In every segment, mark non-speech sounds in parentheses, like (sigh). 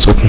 الصوت ان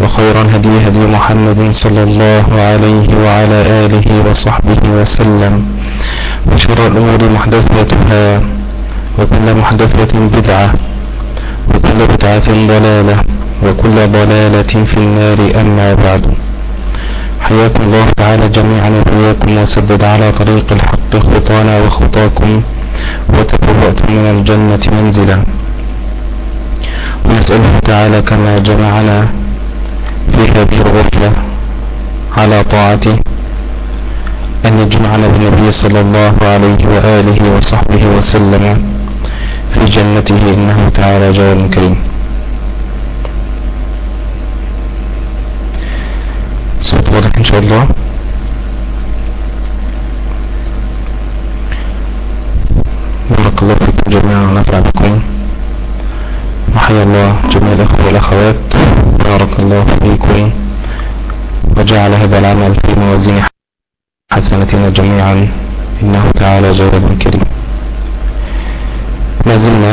وخير الهدي هدي محمد صلى الله عليه وعلى آله وصحبه وسلم. وشر الأمور محدثاتها وكل محدثة بدعة وكل بدعة ضلالة وكل ضلالة في النار أما بعد. حياكم الله تعالى جميعا وإياكم وسدد على طريق الحق خطانا وخطاكم وتبوأتم من الجنة منزلا. ونسأله تعالى كما جمعنا في الغرفة على طاعته. أن يجمعنا بالنبي صلى الله عليه وآله وصحبه وسلم في جنته إنه تعالى جواد كريم. صوت واضح إن شاء الله. بارك الله فيكم جميعا ونفع بكم. وحيا الله جميع الأخوة والأخوات. بارك الله فيكم وجعل هذا العمل في موازين حسنتنا جميعا. إنه تعالى جواد كريم. ما زلنا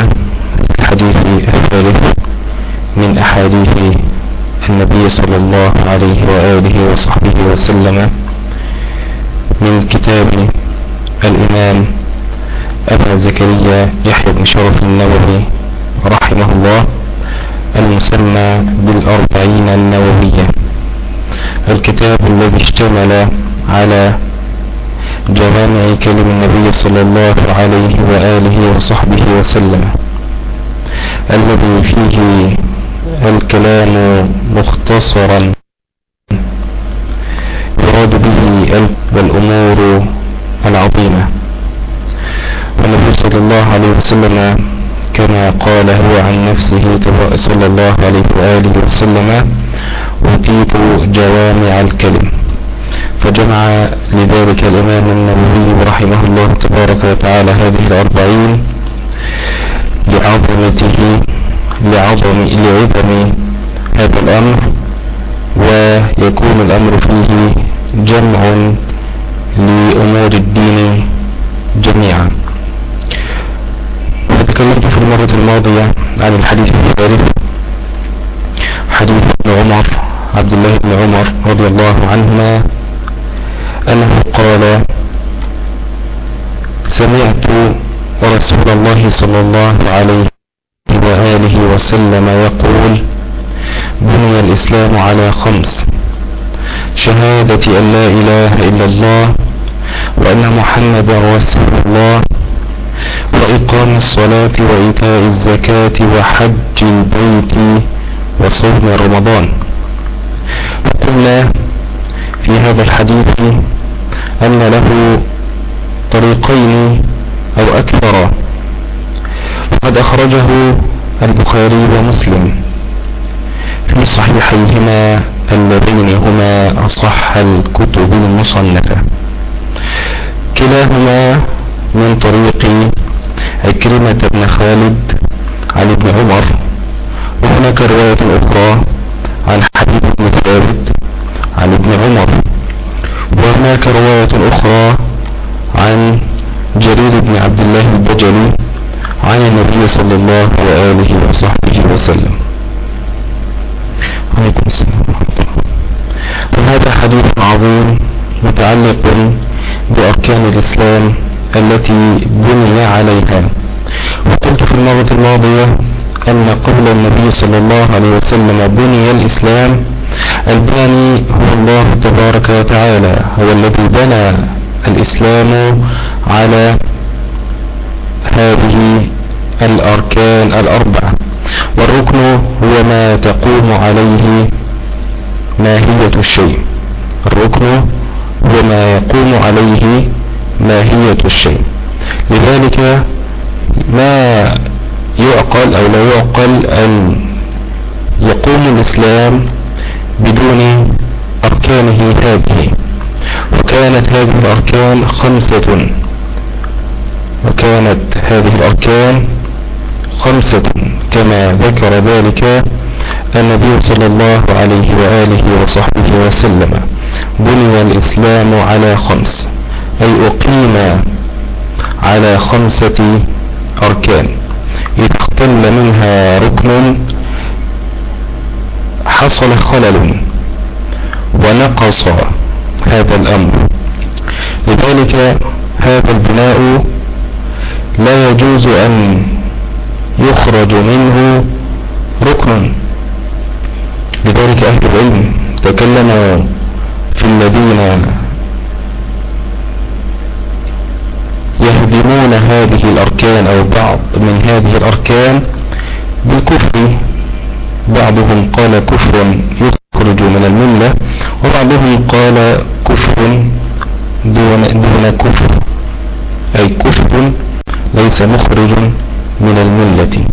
في الحديث الثالث من أحاديث النبي صلى الله عليه وآله وصحبه وسلم من كتاب الإمام أبا زكريا يحيى بن شرف النووي رحمه الله. المسمى بالأربعين النووية. الكتاب الذي اشتمل على جوامع كلم النبي صلى الله عليه وآله وصحبه وسلم الذي فيه الكلام مختصرا يراد به الأمور العظيمة. والنبي صلى الله عليه وسلم كما قال هو عن نفسه صلى الله عليه وآله وسلم أوتيت جوامع الكلم. فجمع لذلك الإمام النووي رحمه الله تبارك وتعالى هذه الأربعين لعظمته لعظم لعظم هذا الأمر ويكون الأمر فيه جمع لأمور الدين جميعا. وتكلمت في المرة الماضية عن الحديث الثالث حديث ابن عمر عبد الله بن عمر رضي الله عنهما أنه قال سمعت رسول الله صلى الله عليه وآله وسلم يقول بني الإسلام على خمس شهادة أن لا إله إلا الله وأن محمد رسول الله وإقام الصلاة وإيتاء الزكاة وحج البيت وصوم رمضان. وقلنا في هذا الحديث أن له طريقين أو أكثر. وقد أخرجه البخاري ومسلم في صحيحيهما اللذين هما أصح الكتب المصنفة. كلاهما من طريق عكرمة بن خالد عن ابن عمر وهناك رواية أخرى عن حبيب بن ثابت عن ابن عمر وهناك رواية أخرى عن جرير بن عبد الله البجلي عن النبي صلى الله وآله وصحبه وسلم. عليكم السلام وهذا حديث عظيم متعلق بأركان الإسلام التي بني عليها. وقلت في المرة الماضية أن قول النبي صلى الله عليه وسلم بني الإسلام الباني هو الله تبارك وتعالى هو الذي بنى الإسلام على هذه الأركان الأربعة. والركن هو ما تقوم عليه ماهية الشيء. الركن هو ما يقوم عليه ماهية الشيء. لذلك ما يعقل أو لا يعقل أن يقوم الإسلام بدون أركانه هذه. وكانت هذه الأركان خمسة. وكانت هذه الأركان خمسة. كما ذكر ذلك النبي صلى الله عليه وآله وصحبه وسلم. بني الإسلام على خمس. أي أقيم على خمسة أركان. إذا اختل منها ركن حصل خلل ونقص هذا الأمر. لذلك هذا البناء لا يجوز أن يخرج منه ركن. لذلك أهل العلم تكلموا في الذين يهدمون هذه الأركان أو بعض من هذه الأركان بالكفر. بعضهم قال كفر يخرج من الملة وبعضهم قال كفر دون, دون كفر. أي كفر ليس مخرج من الملة.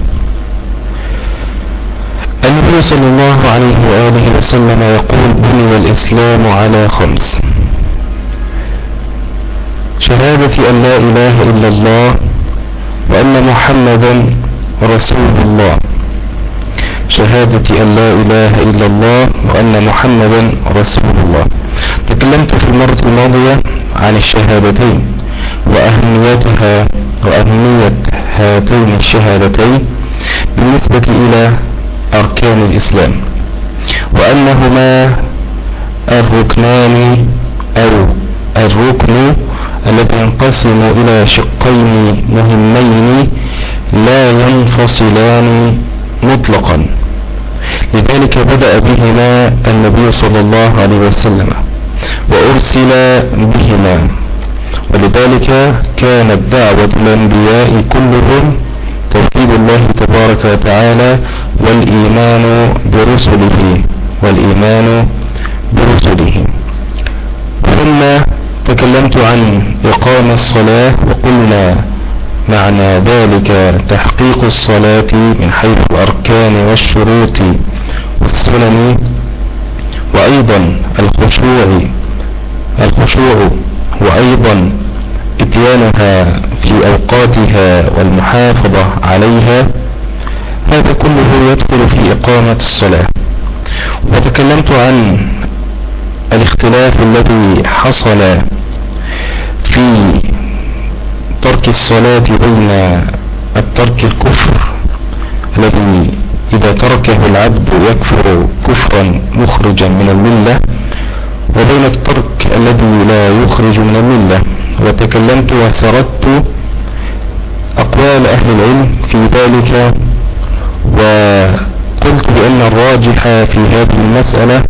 النبي صلى الله عليه وآله وسلم يقول بني الإسلام على خمس. شهادة أن لا إله إلا الله وأن محمدا رسول الله شهادة أن لا إله إلا الله وأن محمدا رسول الله تكلمت في المرة الماضية عن الشهادتين وأهميتها وأهمية هاتين الشهادتين بالنسبة إلى أركان الإسلام وأنهما الركنان أو الركن الذي ينقسم إلى شقين مهمين لا ينفصلان مطلقا. لذلك بدأ بهما النبي صلى الله عليه وسلم وأرسل بهما. ولذلك كانت دعوة الأنبياء كلهم توحيد الله تبارك وتعالى والإيمان برسله والإيمان برسله. ثم تكلمت عن إقام الصلاة وقلنا معنى ذلك تحقيق الصلاة من حيث الأركان والشروط والسنن وأيضا الخشوع الخشوع وأيضا إتيانها في أوقاتها والمحافظة عليها هذا كله يدخل في إقامة الصلاة. وتكلمت عن الاختلاف الذي حصل في ترك الصلاة بين الترك الكفر الذي إذا تركه العبد يكفر كفرا مخرجا من الملة وبين الترك الذي لا يخرج من الملة. وتكلمت وسردت أقوال أهل العلم في ذلك وقلت بأن الراجح في هذه المسألة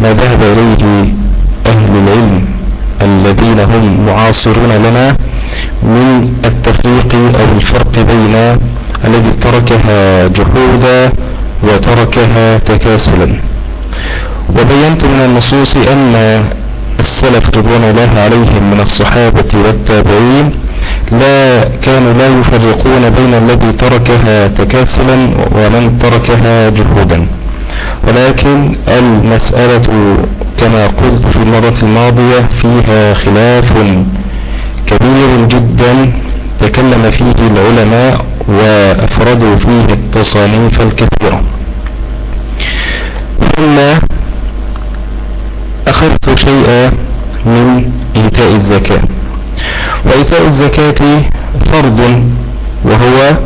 ما ذهب إليه أهل العلم الذين هم معاصرون لنا من التفريق أو الفرق بين الذي تركها جحودا وتركها تكاسلا. وبينت من النصوص أن السلف رضوان الله عليهم من الصحابة والتابعين لا كانوا لا يفرقون بين الذي تركها تكاسلا ومن تركها جهودا ولكن المسألة كما قلت في المرة الماضية فيها خلاف كبير جدا تكلم فيه العلماء وأفردوا فيه التصانيف الكثيرة. ثم أخذت شيئا من إيتاء الزكاة. وإيتاء الزكاة فرض وهو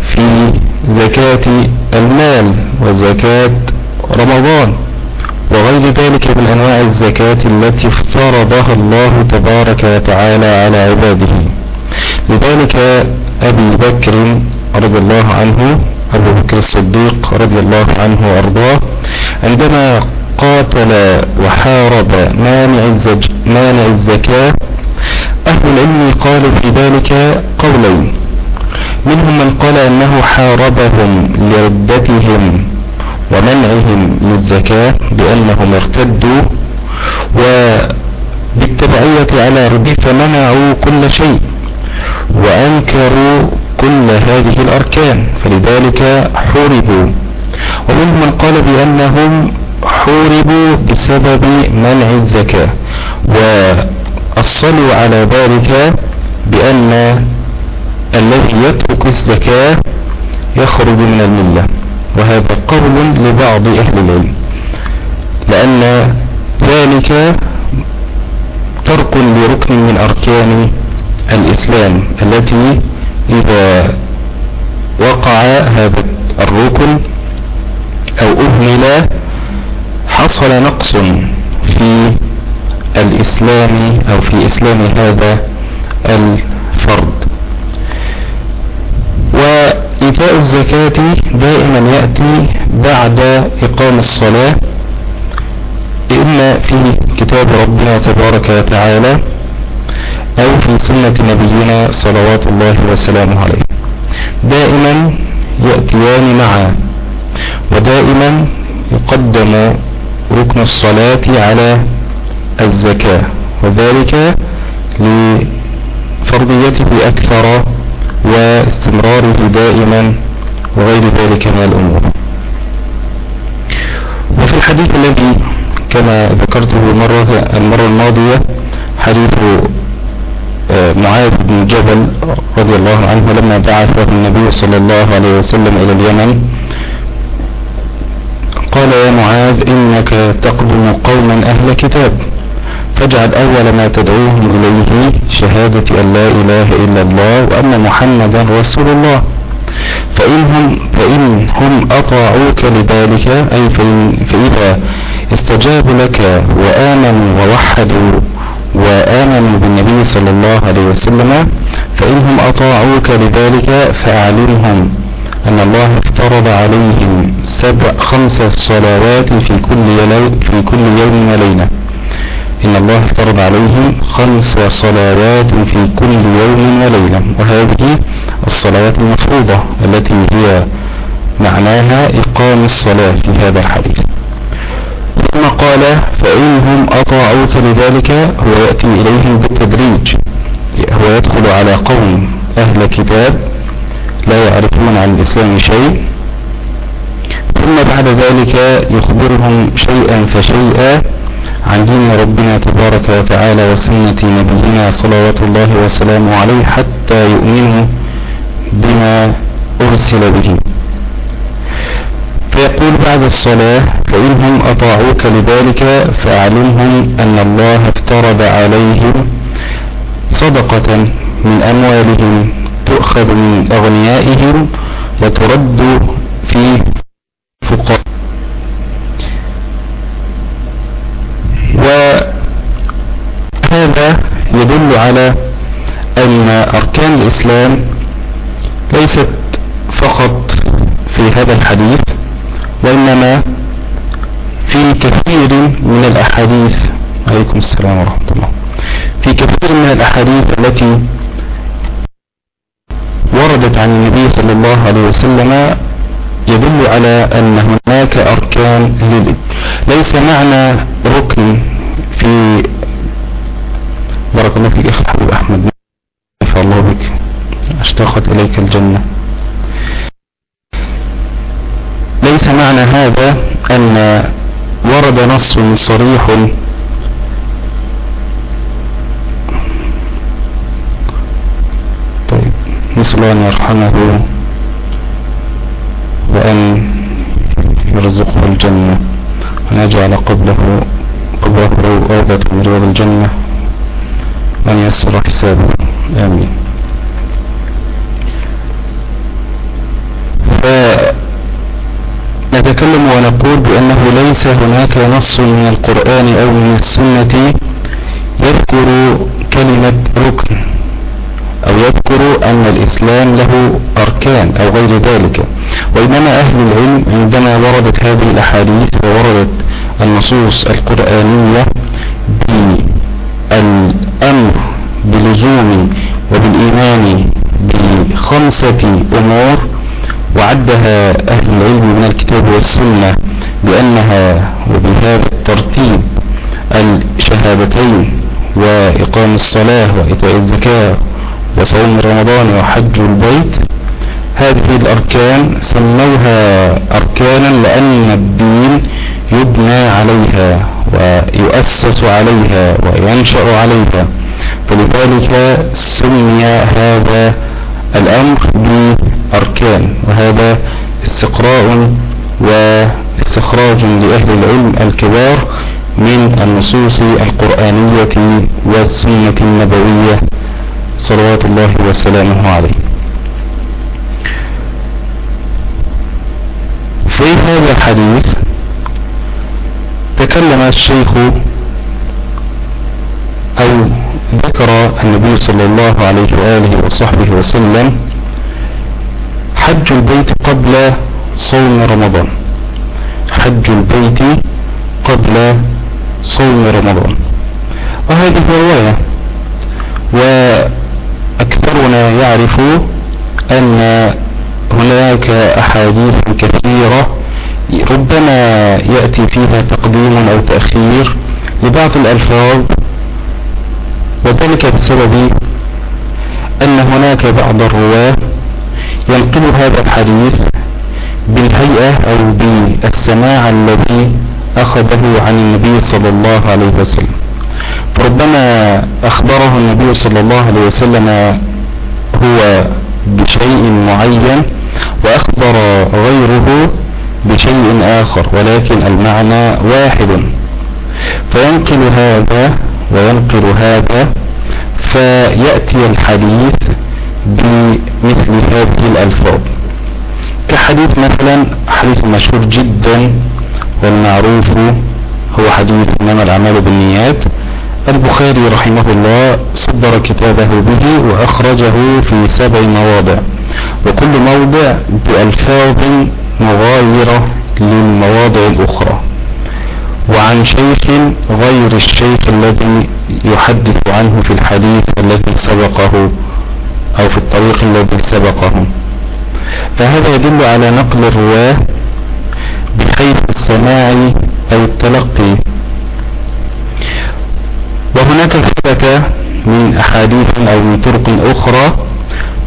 في زكاة المال وزكاة رمضان وغير ذلك من أنواع الزكاة التي افترضها الله تبارك وتعالى على عباده. لذلك أبي بكر رضي الله عنه أبو بكر الصديق رضي الله عنه وأرضاه عندما قاتل وحارب مانع, الزج مانع الزكاة أهل العلم قالوا في ذلك قولين منهم من قال أنه حاربهم لردتهم ومنعهم للزكاة بأنهم ارتدوا وبالتبعية على ربي فمنعوا كل شيء وأنكروا كل هذه الأركان فلذلك حوربوا. ومنهم من قال بأنهم حوربوا بسبب منع الزكاة وأصلوا على ذلك بأن الذي يترك الزكاة يخرج من الملة. وهذا قول لبعض أهل العلم. لأن ذلك ترك لركن من أركان الإسلام التي إذا وقع هذا الركن أو أهمل حصل نقص في الإسلام أو في إسلام هذا الفرد. وإيتاء الزكاة دائما يأتي بعد إقام الصلاة إما في كتاب ربنا تبارك وتعالى أو في سنة نبينا صلوات الله وسلامه عليه. دائما يأتيان معا ودائما يقدم ركن الصلاة على الزكاة وذلك لفرضيته أكثر واستمراره دائما وغير ذلك من الأمور. وفي الحديث الذي كما ذكرته المرة, المرة الماضية حديث آه، معاذ بن جبل رضي الله عنه لما بعث النبي صلى الله عليه وسلم إلى اليمن قال يا معاذ إنك تقدم قوما أهل كتاب. فاجعل أول ما تدعوهم إليه شهادة أن لا إله إلا الله وأن محمدا رسول الله. فإنهم, فإنهم أطاعوك لذلك أي فإذا استجابوا لك وآمنوا ووحدوا وآمنوا بالنبي صلى الله عليه وسلم فإنهم أطاعوك لذلك فأعلمهم أن الله افترض عليهم سبع خمس صلوات في كل, في كل يوم وليلة. إن الله افترض عليهم خمس صلوات في كل يوم وليلة وهذه الصلوات المفروضة التي هي معناها إقام الصلاة في هذا الحديث. ثم قال فإنهم أطاعوك لذلك هو يأتي إليهم بالتدريج هو يدخل على قوم أهل كتاب لا يعرفون عن الإسلام شيء ثم بعد ذلك يخبرهم شيئا فشيئا عن دين ربنا تبارك وتعالى وسنة نبينا صلوات الله وسلامه عليه حتى يؤمنوا بما أرسل به. فيقول بعد الصلاة فإنهم أطاعوك لذلك فأعلمهم أن الله افترض عليهم صدقة من أموالهم تؤخذ من أغنيائهم وترد في فقراء وهذا يدل على أن أركان الإسلام ليست فقط في هذا الحديث وإنما في كثير من الأحاديث. عليكم السلام ورحمة الله. في كثير من الأحاديث التي وردت عن النبي صلى الله عليه وسلم يدل على أن هناك أركان لل... ليس معنى ركن في بارك الله فيك أخي الحبيب أحمد. نفع الله بك. أشتاقت إليك الجنة. ليس معنى هذا أن ورد نص صريح. طيب نسأل أن يرحمه وأن يرزقه الجنة. ونجعل قبله قبره روضة من رياض الجنة. وأن يسر حسابه. آمين. فنتكلم ونقول بأنه ليس هناك نص من القرآن أو من السنة يذكر كلمة ركن أو يذكر أن الإسلام له أركان أو غير ذلك. وإنما أهل العلم عندما وردت هذه الأحاديث ووردت النصوص القرآنية بالأمر بلزوم وبالإيمان بخمسة أمور وعدها أهل العلم من الكتاب والسنة بأنها وبهذا الترتيب الشهادتين وإقام الصلاة وإيتاء الزكاة وصوم رمضان وحج البيت. هذه الأركان سموها أركانا لأن الدين يبنى عليها ويؤسس عليها وينشأ عليها. فلذلك سمي هذا الأمر بأركان وهذا استقراء واستخراج لأهل العلم الكبار من النصوص القرآنية والسنة النبوية. صلوات الله وسلامه عليه. في هذا الحديث تكلم الشيخ أو ذكر النبي صلى الله عليه وآله وصحبه وسلم حج البيت قبل صوم رمضان. حج البيت قبل صوم رمضان. وهذه رواية وأكثرنا يعرف أن هناك أحاديث كثيرة ربما يأتي فيها تقديم أو تأخير لبعض الألفاظ وذلك بسبب أن هناك بعض الرواة ينقل هذا الحديث بالهيئة أو بالسماع الذي أخذه عن النبي صلى الله عليه وسلم. فربما أخبره النبي صلى الله عليه وسلم هو بشيء معين وأخبر غيره بشيء آخر ولكن المعنى واحد. فينقل هذا وينقل هذا فيأتي الحديث بمثل هذه الألفاظ. كحديث مثلا حديث مشهور جدا والمعروف هو حديث إنما الأعمال بالنيات. البخاري رحمه الله صدر كتابه به وأخرجه في سبع مواضع وكل موضع بألفاظ مغايرة للمواضع الأخرى. وعن شيخ غير الشيخ الذي يحدث عنه في الحديث الذي سبقه أو في الطريق الذي سبقه. فهذا يدل على نقل الرواة بحيث السماع أو التلقي. وهناك ثبت من أحاديث أو من طرق أخرى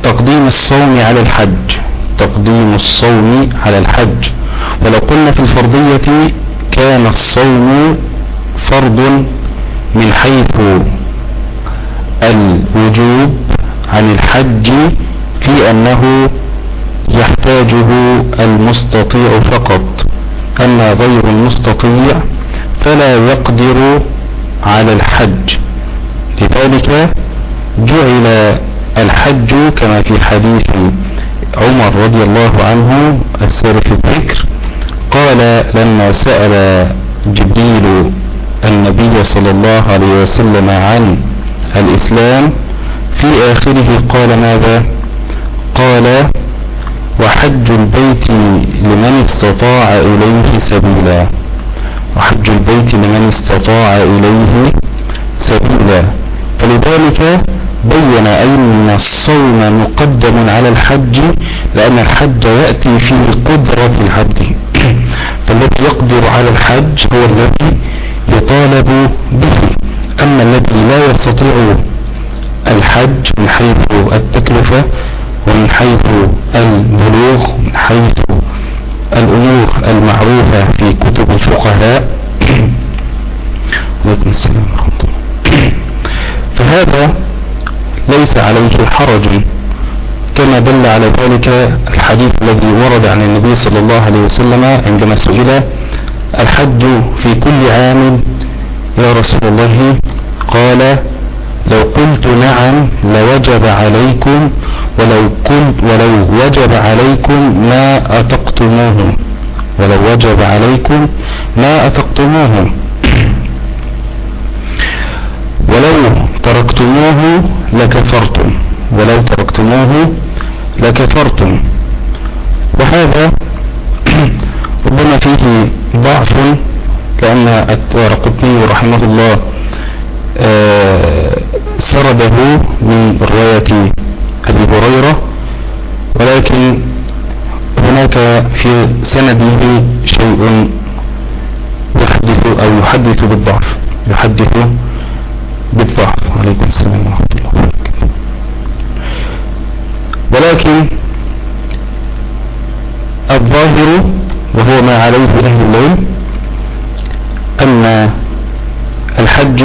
تقديم الصوم على الحج. تقديم الصوم على الحج. ولو قلنا في الفرضية كان الصوم فرض من حيث الوجوب عن الحج في أنه يحتاجه المستطيع فقط. أما غير المستطيع فلا يقدر على الحج. لذلك جعل الحج كما في حديث عمر رضي الله عنه في الذكر قال لما سأل جبريل النبي صلى الله عليه وسلم عن الإسلام في آخره قال ماذا؟ قال وحج البيت لمن استطاع إليه سبيلا. وحج البيت لمن استطاع إليه سبيلا. فلذلك بين أن الصوم مقدم على الحج لأن الحج يأتي في قدرة العبد (clears throat) فالذي يقدر على الحج هو الذي يطالب به. أما الذي لا يستطيع الحج من حيث التكلفة ومن حيث البلوغ من حيث الأمور المعروفة في كتب الفقهاء. (clears throat) عليكم السلام ورحمة الله. (clears throat) فهذا ليس عليه حرج كما دل على ذلك الحديث الذي ورد عن النبي صلى الله عليه وسلم عندما سئل الحج في كل عام يا رسول الله؟ قال لو قلت نعم لوجب عليكم ولو كنت ولو وجب عليكم ما أتقتموه ولو وجب عليكم ما أتقتموه ولو تركتموه لكفرتم. ولو تركتموه لكفرتم. وهذا (clears throat) ربما فيه ضعف لأن الدارقطني رحمه الله آه، سرده من رواية أبي هريرة. ولكن هناك في سنده شيء يحدث أو يحدث بالضعف. يحدث بالضعف عليكم السلام ورحمة الله ولكن الظاهر وهو ما عليه أهل الليل أن الحج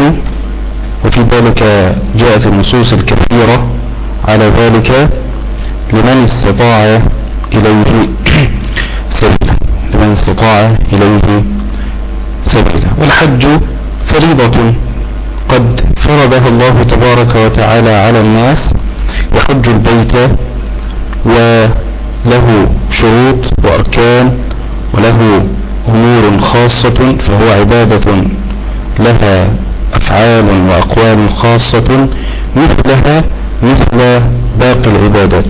وفي ذلك جاءت النصوص الكثيرة على ذلك لمن استطاع إليه سبيلا. لمن استطاع إليه سبيلا. والحج فريضة. قد فرضها الله تبارك وتعالى على الناس يحج البيت وله شروط وأركان وله أمور خاصة فهو عبادة لها أفعال وأقوال خاصة مثلها مثل باقي العبادات.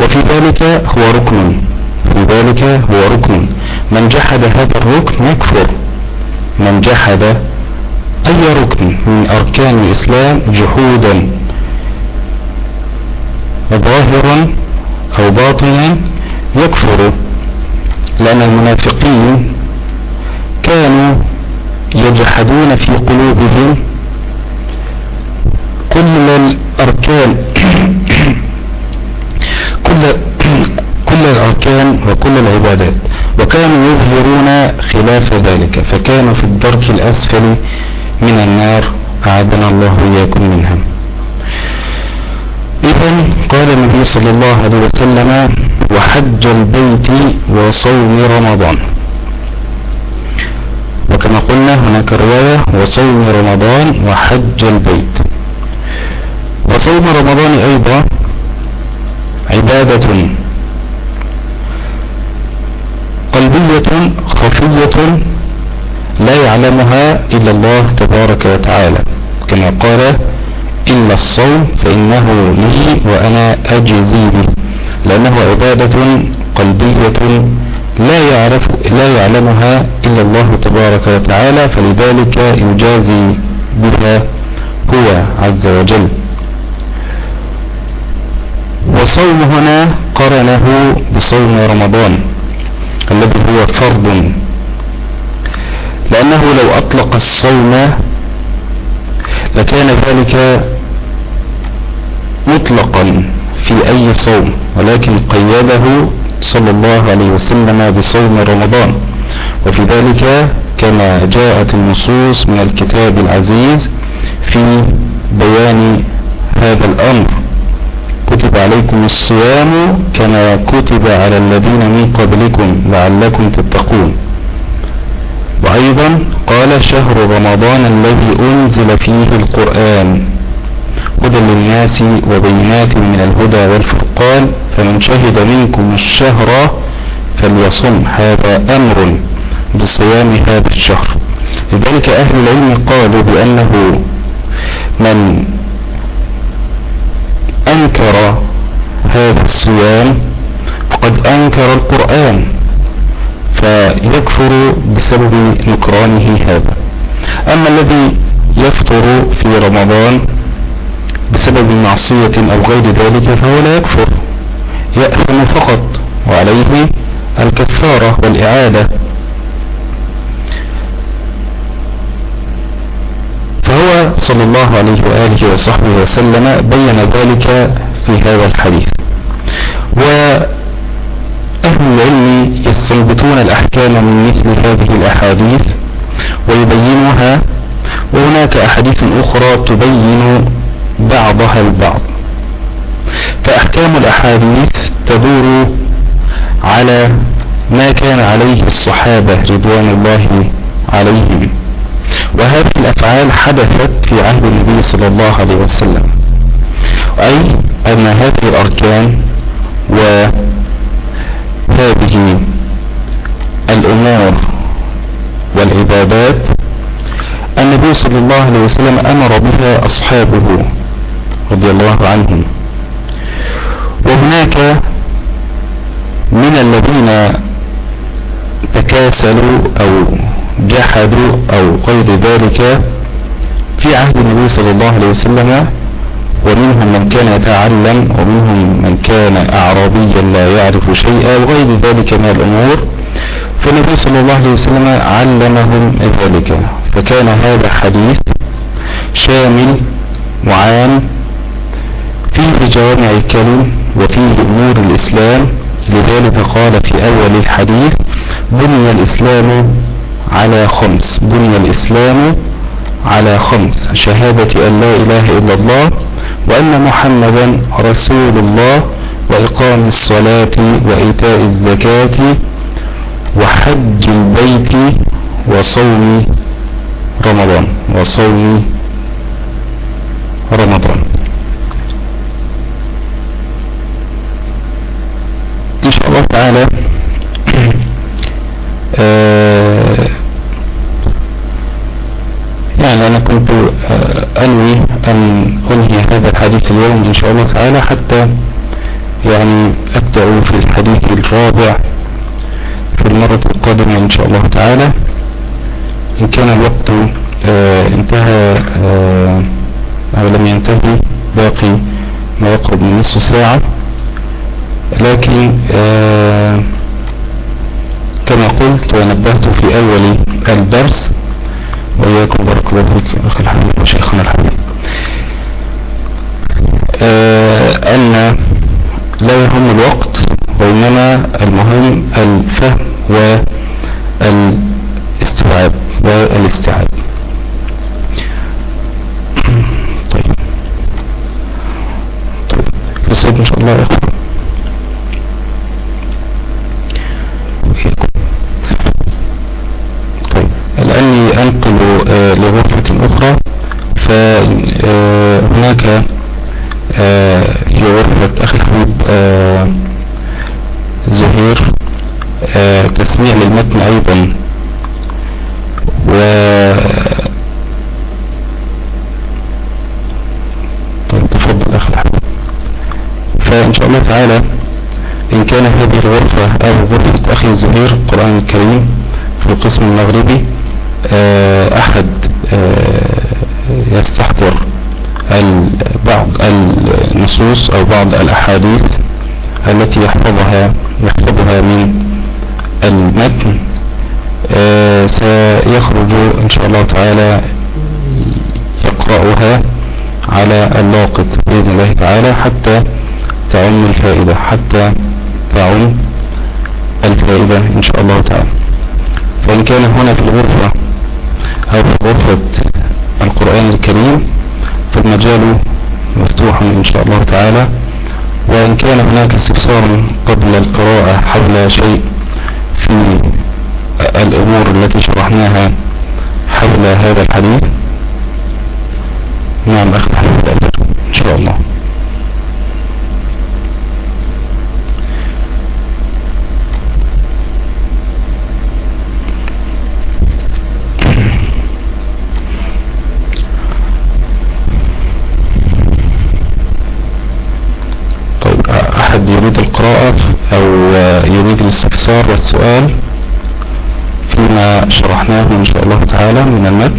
وفي ذلك هو ركن. في ذلك هو ركن. من جحد هذا الركن يكفر. من جحد أي ركن من أركان الإسلام جحودا؟ ظاهرا أو باطنا؟ يكفر لأن المنافقين كانوا يجحدون في قلوبهم. كل الأركان (clears throat) كل (clears throat) كل الأركان وكل العبادات وكانوا يظهرون خلاف ذلك فكانوا في الدرك الأسفل من النار أعادنا الله إياكم منها. إذا قال النبي صلى الله عليه وسلم وحج البيت وصوم رمضان. وكما قلنا هناك رواية وصوم رمضان وحج البيت. وصوم رمضان أيضا عبادة. قلبية خفية لا يعلمها إلا الله تبارك وتعالى. كما قال إلا الصوم فإنه لي وأنا أجزي به. لأنه عبادة قلبية لا يعرف لا يعلمها إلا الله تبارك وتعالى فلذلك يجازي بها هو عز وجل. وصوم هنا قرنه بصوم رمضان الذي هو فرض لأنه لو أطلق الصوم لكان ذلك مطلقا في أي صوم ولكن قيده صلى الله عليه وسلم بصوم رمضان. وفي ذلك كما جاءت النصوص من الكتاب العزيز في بيان هذا الأمر. كتب عليكم الصيام كما كتب على الذين من قبلكم لعلكم تتقون. وأيضا قال شهر رمضان الذي أنزل فيه القرآن هدى للناس وبينات من الهدى والفرقان فمن شهد منكم الشهر فليصم هذا أمر بصيام هذا الشهر. لذلك أهل العلم قالوا بأنه من أنكر هذا الصيام فقد أنكر القرآن. فيكفر بسبب نكرانه هذا. أما الذي يفطر في رمضان بسبب معصية أو غير ذلك فهو لا يكفر يأثم فقط وعليه الكفارة والإعادة. فهو صلى الله عليه وآله وصحبه وسلم بين ذلك في هذا الحديث. وأهل العلم يستنبطون الأحكام من مثل هذه الأحاديث ويبينها وهناك أحاديث أخرى تبين بعضها البعض. فأحكام الأحاديث تدور على ما كان عليه الصحابة رضوان الله عليهم. وهذه الأفعال حدثت في عهد النبي صلى الله عليه وسلم. أي أن هذه الأركان وهذه الأمور والعبادات النبي صلى الله عليه وسلم أمر بها أصحابه رضي الله عنهم. وهناك من الذين تكاسلوا أو جحدوا أو غير ذلك في عهد النبي صلى الله عليه وسلم ومنهم من كان يتعلم ومنهم من كان أعرابيا لا يعرف شيئا وغير ذلك من الأمور. فالنبي صلى الله عليه وسلم علمهم ذلك. فكان هذا حديث شامل معان فيه جوامع الكلم وفيه أمور الإسلام. لذلك قال في أول الحديث بني الإسلام على خمس. بني الإسلام على خمس. شهادة أن لا إله إلا الله وأن محمدا رسول الله وإقام الصلاة وإيتاء الزكاة وحج البيت وصوم رمضان وصوم رمضان. إن شاء الله تعالى آه، يعني أنا كنت آه، أنوي أن الحديث اليوم إن شاء الله تعالى حتى يعني أبدأ في الحديث الرابع في المرة القادمة إن شاء الله تعالى. إن كان الوقت آه انتهى آه أو لم ينتهي باقي ما يقرب من نصف ساعة. لكن آه كما قلت ونبهت في أول الدرس وإياكم بارك الله فيك أخي الحبيب وشيخنا الحبيب. آه أن لا يهم الوقت وإنما المهم الفهم والاستوعاب والاستيعاب. طيب. طيب. الصيد إن شاء الله يا أخوان. طيب. لأني أنقل آه لغرفة أخرى فهناك في غرفة أخي الحبيب آه زهير آه تسميع للمتن أيضا. و طيب تفضل أخي الحبيب. فإن شاء الله تعالى إن كان هذه الغرفة أو غرفة أخي زهير القرآن الكريم في القسم المغربي آه آه يستحضر بعض النصوص أو بعض الأحاديث التي يحفظها يحفظها من المتن. آه سيخرج إن شاء الله تعالى يقرأها على اللاقط بإذن الله تعالى حتى تعم الفائدة حتى تعم الفائدة إن شاء الله تعالى. فإن كان هنا في الغرفة أو في غرفة القرآن الكريم فالمجال مفتوح إن شاء الله تعالى. وإن كان هناك استفسار قبل القراءة حول شيء في الأمور التي شرحناها حول هذا الحديث. نعم أخي الحديث إن شاء الله أحد يريد القراءة أو يريد الاستفسار والسؤال فيما شرحناه إن شاء الله تعالى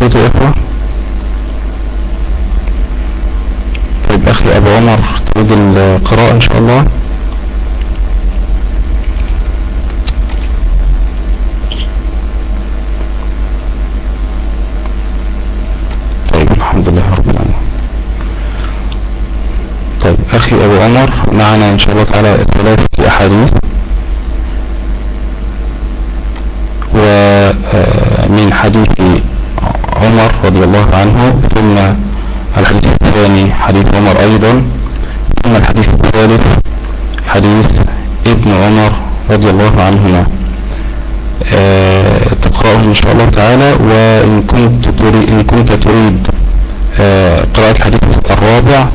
صوت يا إخوة. طيب أخي أبو عمر تريد القراءة إن شاء الله؟ طيب الحمد لله رب العالمين. طيب أخي أبو عمر معنا إن شاء الله تعالى ثلاثة أحاديث. آه، من حديث عمر رضي الله عنه ثم الحديث الثاني حديث عمر أيضا ثم الحديث الثالث حديث ابن عمر رضي الله عنهما. آه، تقرأه إن شاء الله تعالى وإن كنت تريد, إن كنت تريد آه، قراءة الحديث الرابع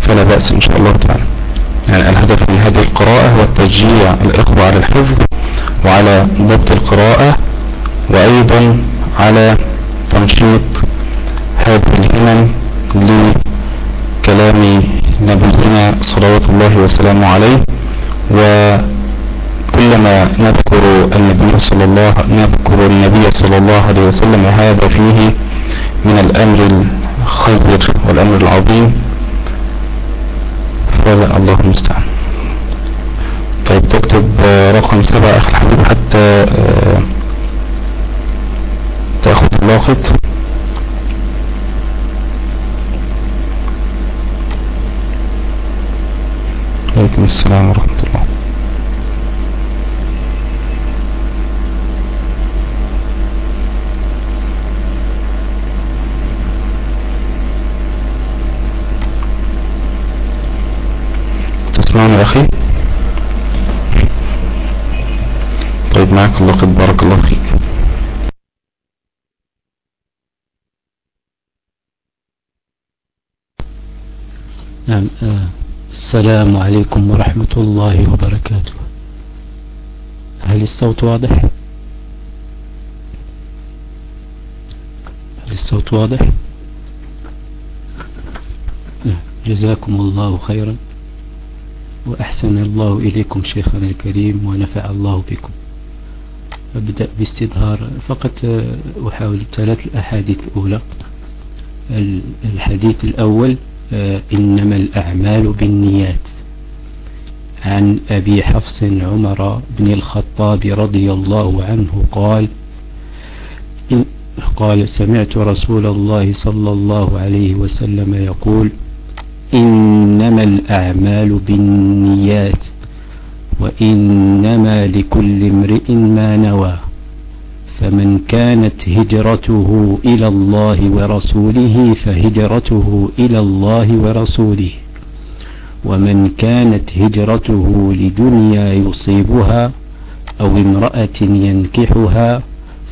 فلا بأس إن شاء الله تعالى. يعني الهدف من هذه القراءة هو تشجيع الإخوة على الحفظ وعلى ضبط القراءة وأيضا على تنشيط هذه الهمم لكلام نبينا صلوات الله وسلامه عليه وكلما نذكر النبي صلى الله نذكر النبي صلى الله عليه وسلم هذا فيه من الأمر الخير والأمر العظيم فلا الله المستعان. طيب تكتب رقم سبعة أخي الحبيب حتى تأخذ اللاقط عليكم السلام ورحمة الله. تسمعني أخي؟ طيب معك الله قد بارك الله فيك نعم آه. السلام عليكم ورحمة الله وبركاته. هل الصوت واضح؟ هل الصوت واضح. جزاكم الله خيرا. وأحسن الله إليكم شيخنا الكريم ونفع الله بكم. أبدأ باستظهار فقط أحاول ثلاث الأحاديث الأولى. الحديث الأول إنما الأعمال بالنيات. عن أبي حفص عمر بن الخطاب رضي الله عنه قال قال سمعت رسول الله صلى الله عليه وسلم يقول إنما الأعمال بالنيات وإنما لكل امرئ ما نوى. فمن كانت هجرته إلى الله ورسوله فهجرته إلى الله ورسوله. ومن كانت هجرته لدنيا يصيبها أو امرأة ينكحها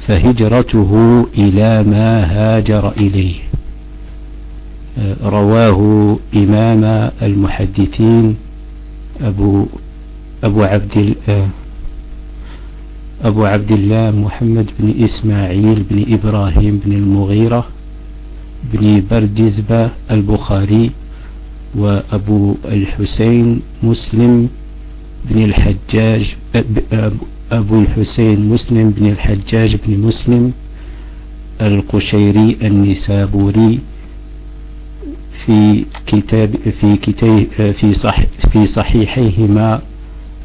فهجرته إلى ما هاجر إليه. رواه إمام المحدثين أبو, أبو عبد أبو عبد الله محمد بن إسماعيل بن إبراهيم بن المغيرة بن بردزبة البخاري وأبو الحسين مسلم بن الحجاج أبو الحسين مسلم بن الحجاج بن مسلم القشيري النسابوري في كتاب في كتاب في صح في صحيحيهما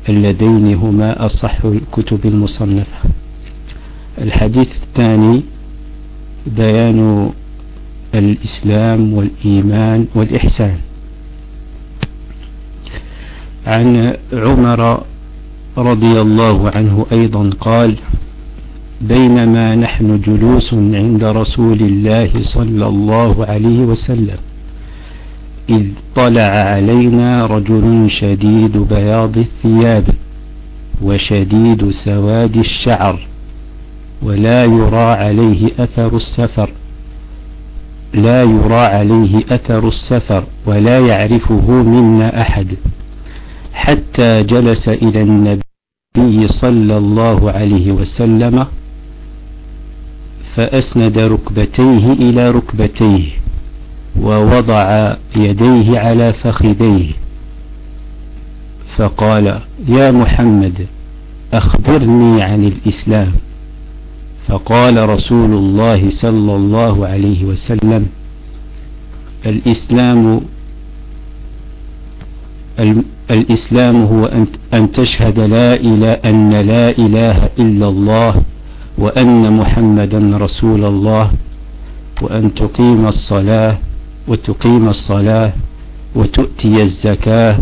اللذين هما أصح الكتب المصنفة. الحديث الثاني بيان الإسلام والإيمان والإحسان. عن عمر رضي الله عنه أيضا قال بينما نحن جلوس عند رسول الله صلى الله عليه وسلم إذ طلع علينا رجل شديد بياض الثياب وشديد سواد الشعر ولا يرى عليه أثر السفر لا يرى عليه أثر السفر ولا يعرفه منا أحد. حتى جلس إلى النبي صلى الله عليه وسلم فأسند ركبتيه إلى ركبتيه. ووضع يديه على فخذيه. فقال يا محمد أخبرني عن الإسلام. فقال رسول الله صلى الله عليه وسلم الإسلام الإسلام هو أن تشهد لا إله أن لا إله إلا الله وأن محمدا رسول الله وأن تقيم الصلاة وتقيم الصلاة وتؤتي الزكاة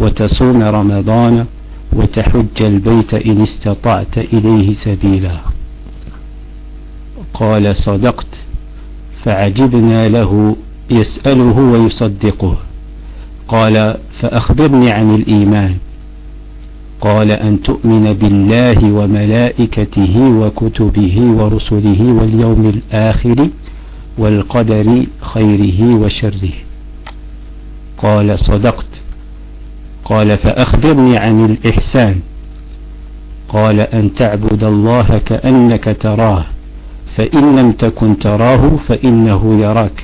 وتصوم رمضان وتحج البيت إن استطعت إليه سبيلا. قال صدقت فعجبنا له يسأله ويصدقه. قال فأخبرني عن الإيمان. قال أن تؤمن بالله وملائكته وكتبه ورسله واليوم الآخر والقدر خيره وشره. قال صدقت. قال فأخبرني عن الإحسان. قال أن تعبد الله كأنك تراه فإن لم تكن تراه فإنه يراك.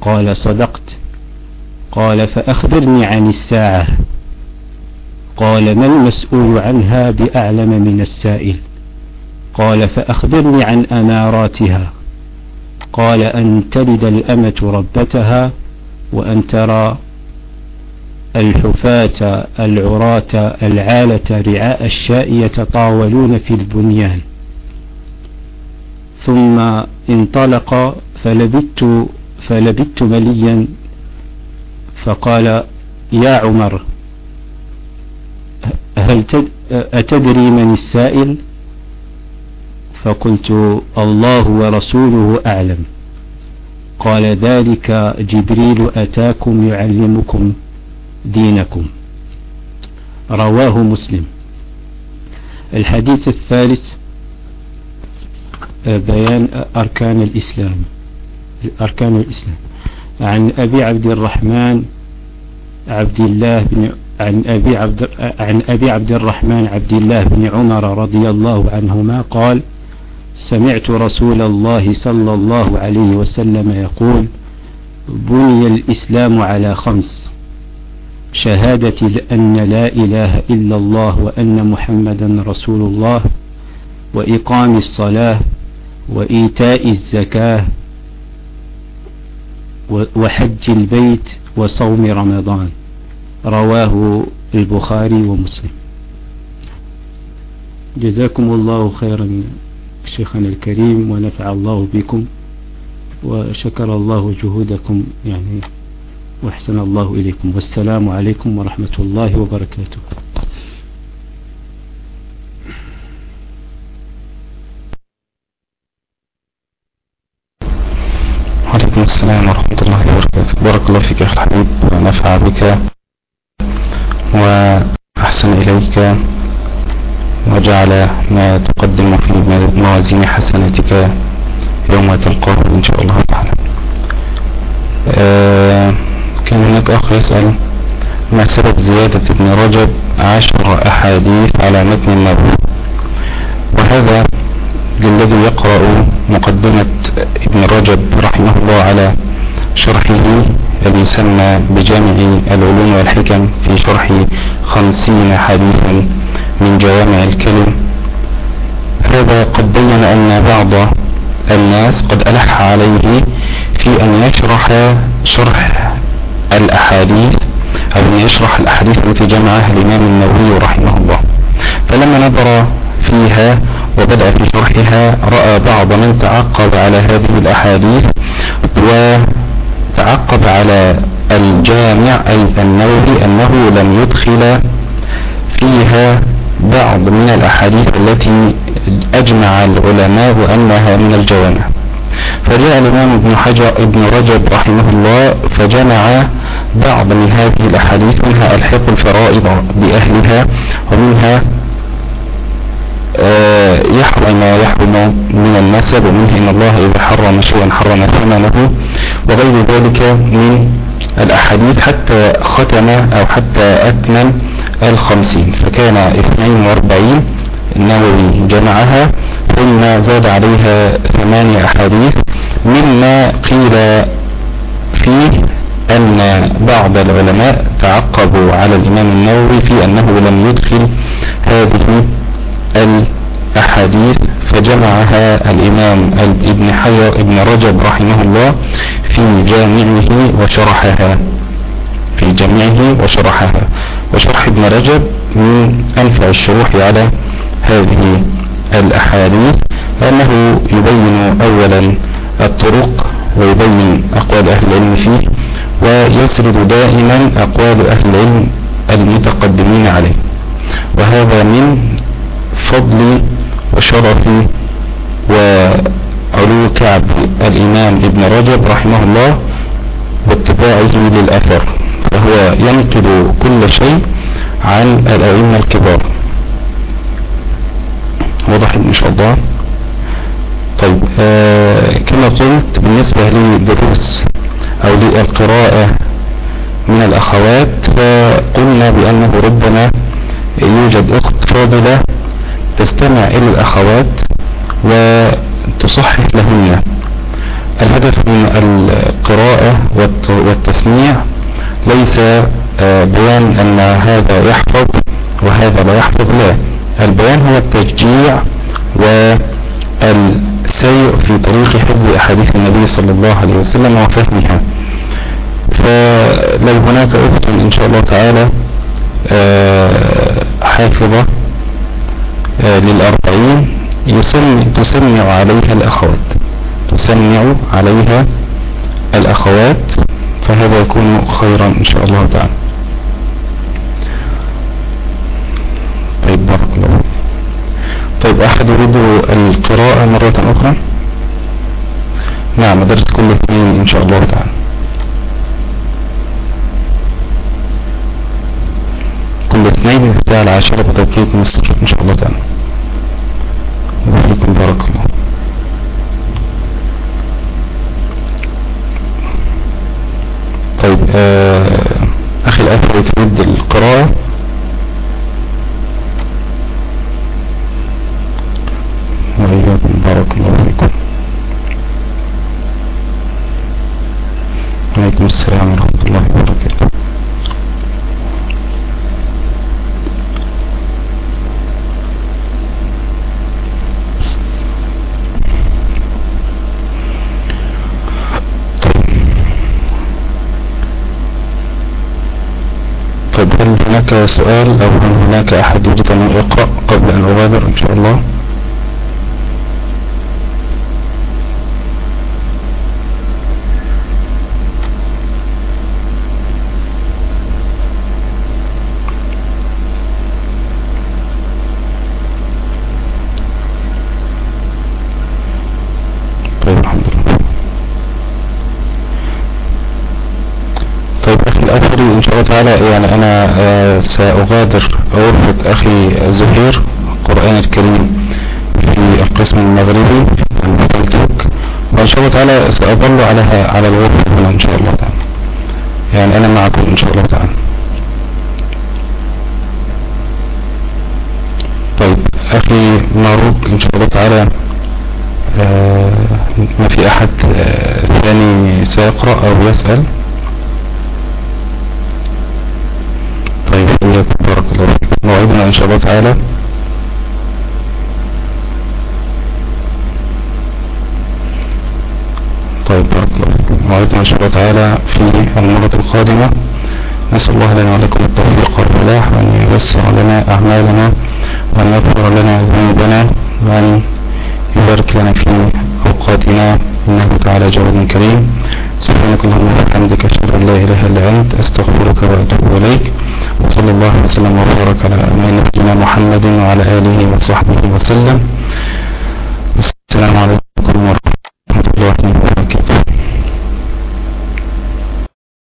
قال صدقت. قال فأخبرني عن الساعة. قال ما المسؤول عنها بأعلم من السائل؟ قال فأخبرني عن أماراتها. قال أن تلد الأمة ربتها وأن ترى الحفاة العراة العالة رعاء الشاء يتطاولون في البنيان. ثم انطلق فلبت فلبت مليا فقال يا عمر هل أتدري من السائل؟ فقلت الله ورسوله أعلم. قال ذلك جبريل أتاكم يعلمكم دينكم. رواه مسلم. الحديث الثالث بيان أركان الإسلام أركان الإسلام. عن أبي عبد الرحمن عبد الله بن عن أبي عبد عن أبي عبد الرحمن عبد الله بن عمر رضي الله عنهما قال سمعت رسول الله صلى الله عليه وسلم يقول بني الإسلام على خمس. شهادة أن لا إله إلا الله وأن محمدا رسول الله وإقام الصلاة وإيتاء الزكاة وحج البيت وصوم رمضان. رواه البخاري ومسلم. جزاكم الله خيرا. شيخنا الكريم ونفع الله بكم وشكر الله جهودكم يعني وأحسن الله إليكم. والسلام عليكم ورحمة الله وبركاته. وعليكم السلام ورحمة الله وبركاته. بارك الله فيك يا أخي الحبيب ونفع بك وأحسن إليك. وجعل ما تقدم في موازين حسناتك يوم تلقاه إن شاء الله تعالى. آه كان هناك أخ يسأل ما سبب زيادة ابن رجب عشر أحاديث على متن النبوي؟ وهذا للذي يقرأ مقدمة ابن رجب رحمه الله على شرحه المسمى بجامع العلوم والحكم في شرح خمسين حديثا من جوامع الكلم. هذا قد بين أن بعض الناس قد ألح عليه في أن يشرح شرح الأحاديث أو أن يشرح الأحاديث التي جمعها الإمام النووي رحمه الله. فلما نظر فيها وبدأ في شرحها رأى بعض من تعقب على هذه الأحاديث وتعقب على الجامع أي النووي أنه لم يدخل فيها بعض من الأحاديث التي أجمع العلماء أنها من الجوامع. فجاء الإمام ابن حجر ابن رجب رحمه الله فجمع بعض من هذه الأحاديث منها الحق الفرائض بأهلها ومنها يحرم ما يحرم من النسب ومنه إن الله إذا حرم شيئا حرم ثمنه وغير ذلك من الأحاديث حتى ختم أو حتى أتمم الخمسين. فكان اثنين وأربعين النووي جمعها ثم زاد عليها ثمانية أحاديث مما قيل فيه أن بعض العلماء تعقبوا على الإمام النووي في أنه لم يدخل هذه الأحاديث فجمعها الإمام ابن حجر ابن رجب رحمه الله في جامعه وشرحها في جامعه وشرحها. وشرح ابن رجب من أنفع الشروح على هذه الأحاديث أنه يبين أولا الطرق ويبين أقوال أهل العلم فيه ويسرد دائما أقوال أهل العلم المتقدمين عليه. وهذا من فضل وشرف وعلو كعب الإمام ابن رجب رحمه الله واتباعه للأثر فهو ينقل كل شيء عن الأئمة الكبار. واضح إن شاء الله؟ طيب آه كما قلت بالنسبة لدروس أو للقراءة من الأخوات فقلنا بأنه ربما يوجد أخت فاضلة تستمع إلى الأخوات وتصحح لهن الهدف من القراءة والتسميع ليس آه، بيان أن هذا يحفظ وهذا لا يحفظ. لا البيان هو التشجيع والسير في طريق حفظ أحاديث النبي صلى الله عليه وسلم وفهمها. فلو هناك أخت إن شاء الله تعالى آه، حافظة للأربعين تسمع عليها الأخوات. تسمع عليها الأخوات فهذا يكون خيرا إن شاء الله تعالى. طيب بارك الله طيب أحد يريد القراءة مرة أخرى؟ نعم درس كل اثنين إن شاء الله تعالى. كل اثنين الساعة العاشرة بتوقيت مصر إن شاء الله تعالى. وفيكم بارك الله. طيب آه أخي الأخ يتمد القراءة وإياكم بارك الله فيكم وعليكم السلام ورحمة الله وبركاته طيب هل هناك سؤال أو هل هناك أحد يريد أن يقرأ قبل أن أغادر إن شاء الله؟ إن شاء الله تعالى يعني أنا آه، سأغادر غرفة أخي زهير القرآن الكريم في القسم المغربي الفلتوك وإن شاء الله تعالى سأظل على على الغرفة هنا إن شاء الله تعالى. يعني أنا معكم إن شاء الله تعالى. طيب أخي ماروك إن شاء الله تعالى آه، ما في أحد آه، ثاني سيقرأ أو يسأل طيب إياكم بارك الله فيكم موعدنا إن شاء الله تعالى. طيب موعدنا إن شاء الله تعالى في المرة القادمة. نسأل الله لنا ولكم التوفيق والفلاح وأن ييسر لنا أعمالنا وأن يغفر لنا ذنوبنا وأن يبارك لنا في أوقاتنا. إنه تعالى جواد كريم. سبحانك اللهم وبحمدك أشهد أن لا إله إلا أنت أستغفرك وأتوب إليك. وصلى الله وسلم وبارك على نبينا محمد وعلى آله وصحبه وسلم. السلام عليكم ورحمة